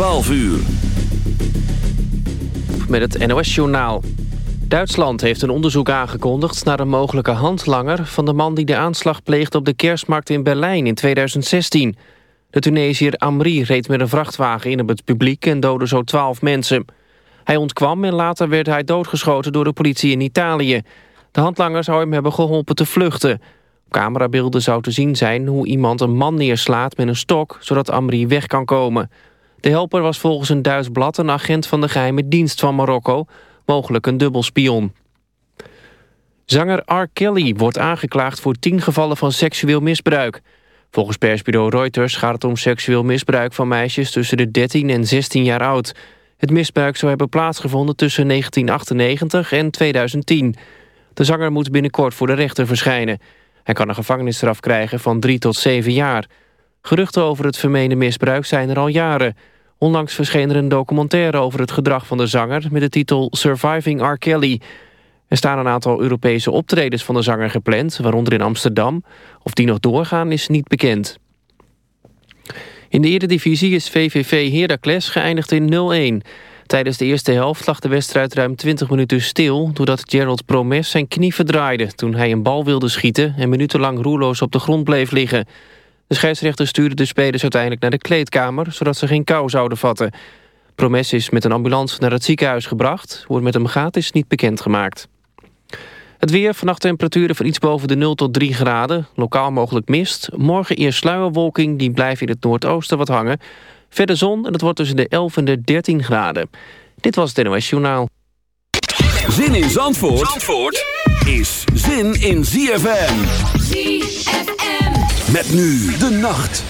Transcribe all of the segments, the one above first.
12 uur. Met het NOS-journaal. Duitsland heeft een onderzoek aangekondigd naar een mogelijke handlanger... van de man die de aanslag pleegde op de kerstmarkt in Berlijn in 2016. De Tunesiër Amri reed met een vrachtwagen in op het publiek... en doodde zo 12 mensen. Hij ontkwam en later werd hij doodgeschoten door de politie in Italië. De handlanger zou hem hebben geholpen te vluchten. Camerabeelden zou te zien zijn hoe iemand een man neerslaat met een stok... zodat Amri weg kan komen... De helper was volgens een Duits blad een agent van de geheime dienst van Marokko, mogelijk een dubbelspion. Zanger R. Kelly wordt aangeklaagd voor tien gevallen van seksueel misbruik. Volgens persbureau Reuters gaat het om seksueel misbruik van meisjes tussen de 13 en 16 jaar oud. Het misbruik zou hebben plaatsgevonden tussen 1998 en 2010. De zanger moet binnenkort voor de rechter verschijnen. Hij kan een gevangenisstraf krijgen van 3 tot 7 jaar. Geruchten over het vermeende misbruik zijn er al jaren. Onlangs verscheen er een documentaire over het gedrag van de zanger... met de titel Surviving R. Kelly. Er staan een aantal Europese optredens van de zanger gepland... waaronder in Amsterdam. Of die nog doorgaan is niet bekend. In de Eredivisie is VVV Heracles geëindigd in 0-1. Tijdens de eerste helft lag de wedstrijd ruim 20 minuten stil... doordat Gerald Promes zijn knie verdraaide... toen hij een bal wilde schieten... en minutenlang roerloos op de grond bleef liggen... De scheidsrechter stuurde de spelers uiteindelijk naar de kleedkamer... zodat ze geen kou zouden vatten. Promes is met een ambulance naar het ziekenhuis gebracht. Hoe met hem gaat is niet bekendgemaakt. Het weer, vannacht temperaturen van iets boven de 0 tot 3 graden. Lokaal mogelijk mist. Morgen eerst sluierwolking, die blijft in het noordoosten wat hangen. Verder zon en het wordt tussen de 11 en de 13 graden. Dit was het NOS Journaal. Zin in Zandvoort, Zandvoort is zin in ZFM. ZFM. Met nu de nacht.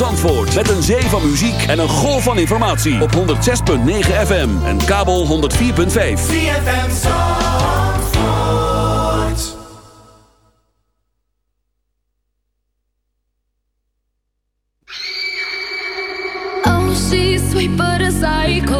Met een zee van muziek en een golf van informatie. Op 106.9 FM en kabel 104.5. CFM Zandvoort. Oh, she's sweet but a.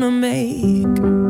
gonna make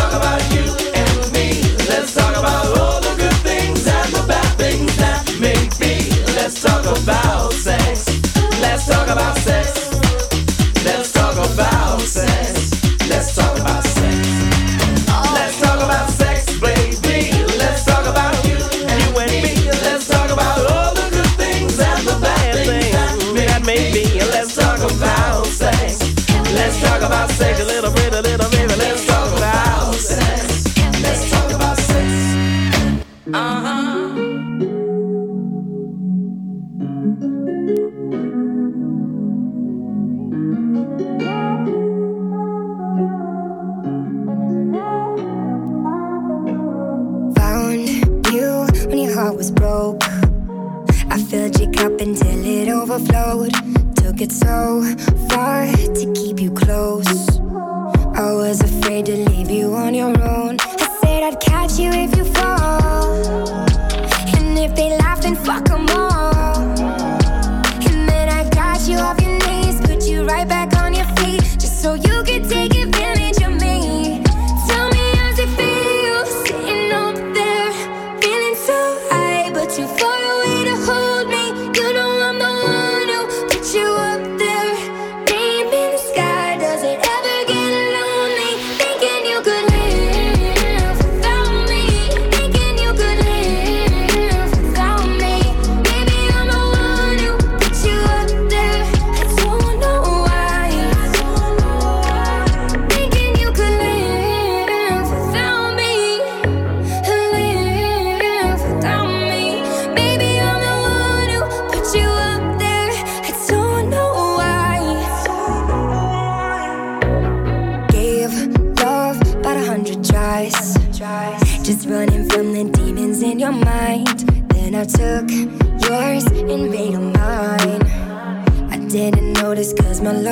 heart was broke. I filled your cup until it overflowed. Took it so far to keep you close. I was afraid to leave you on your own. I said I'd catch you if you fall. And if they laugh, then fuck them all.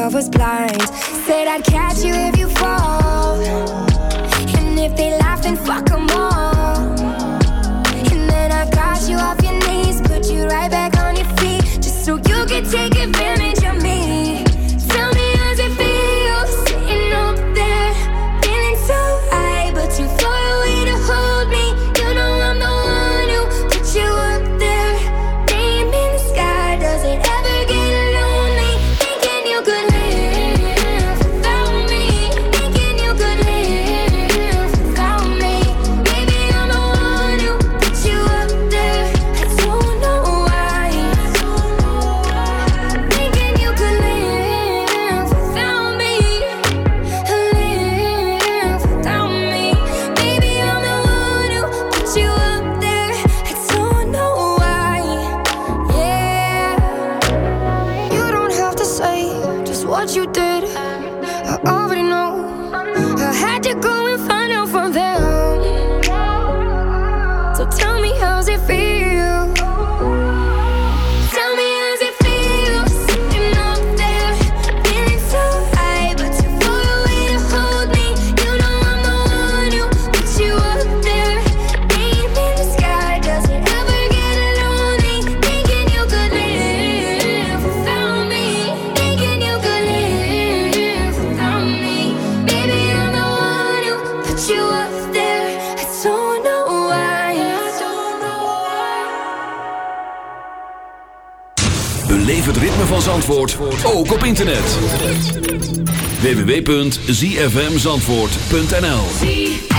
love was blind. Said I'd catch you if you www.zfmzandvoort.nl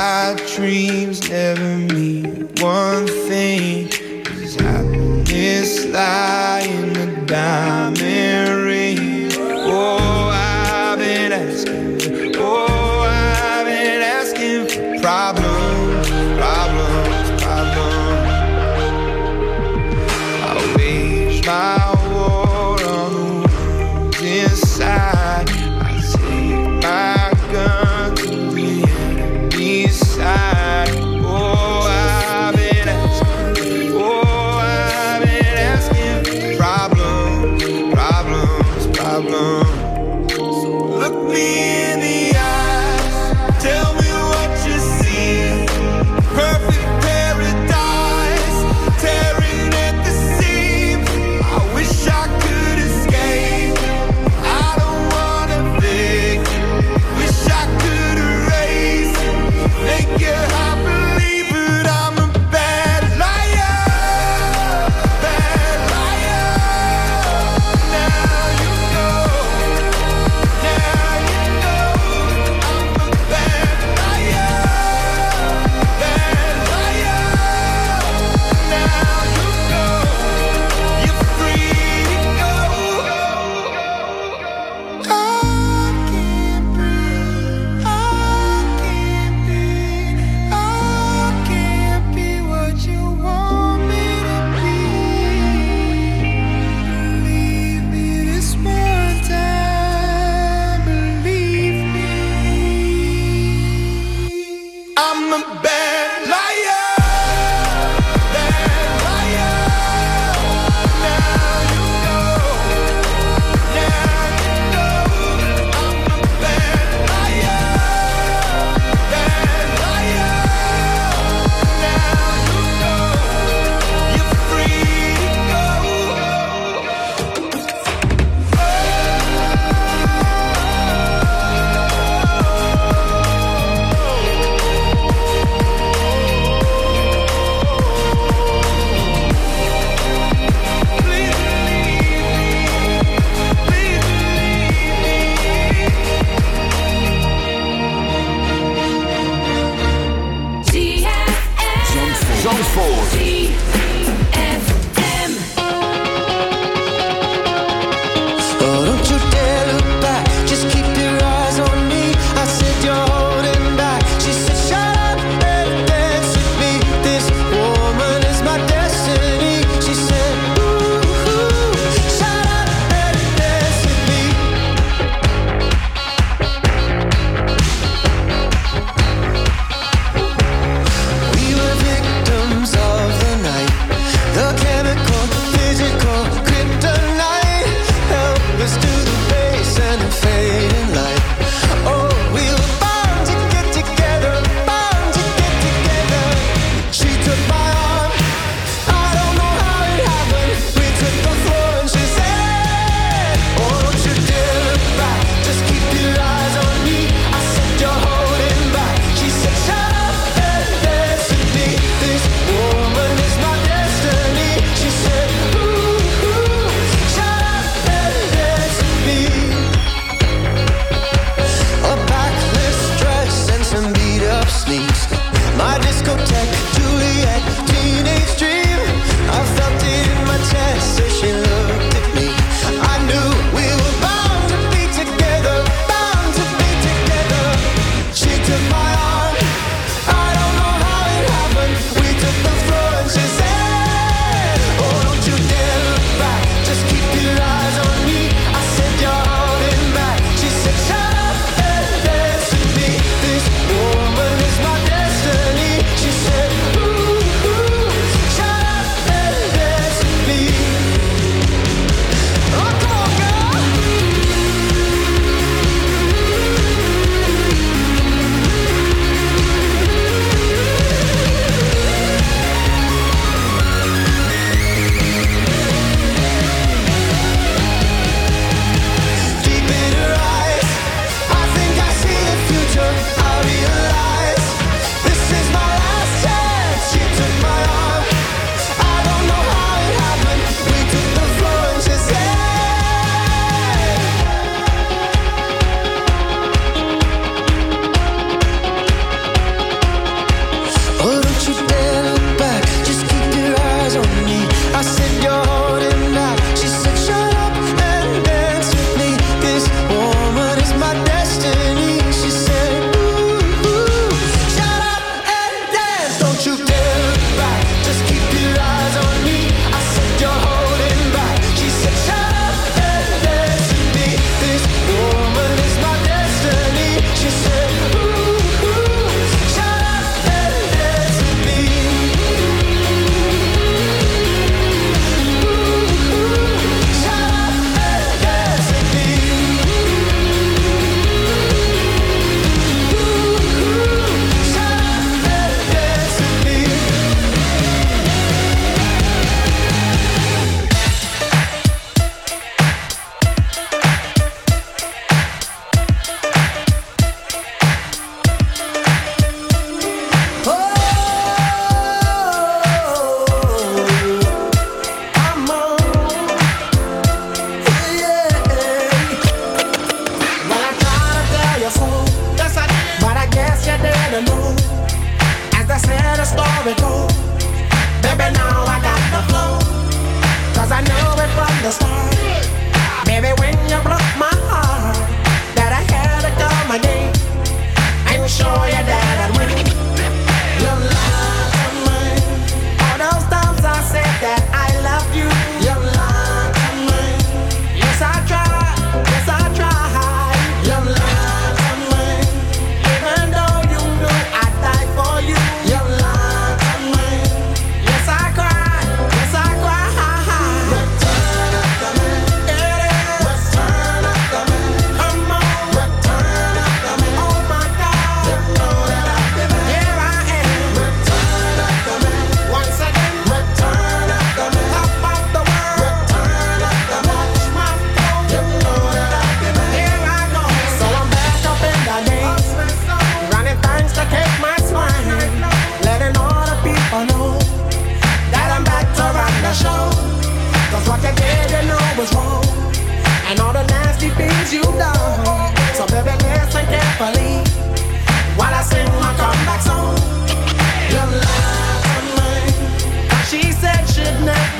my dreams never mean one thing. Cause happiness lying sneaks. My discotheque.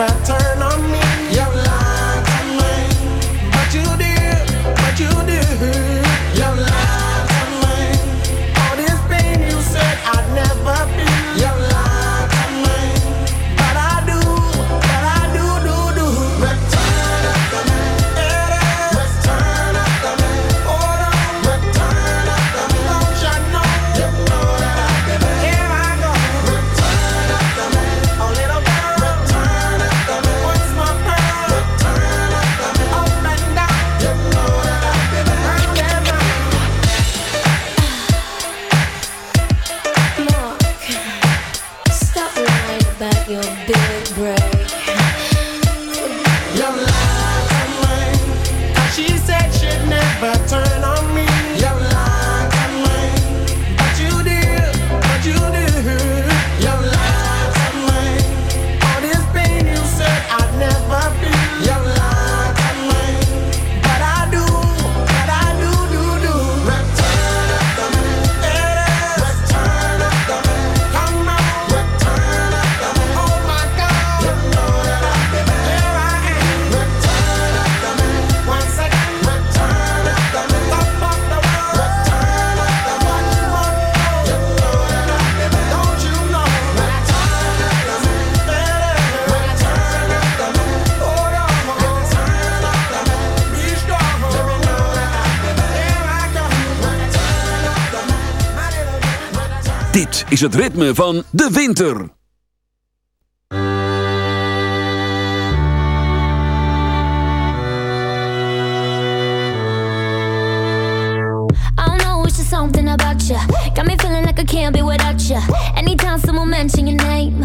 matter is het ritme van de winter. Something about you got me feeling like I can't be without you. Anytime someone mention your name,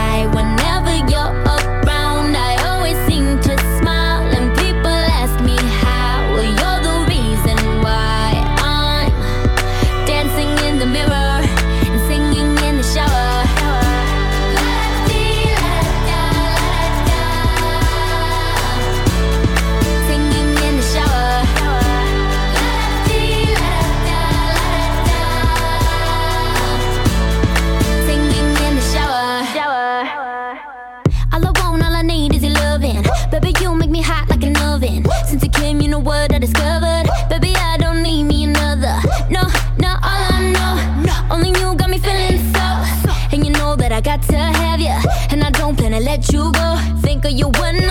let you go. Think of you when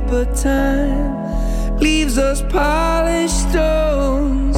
but time leaves us polished stones.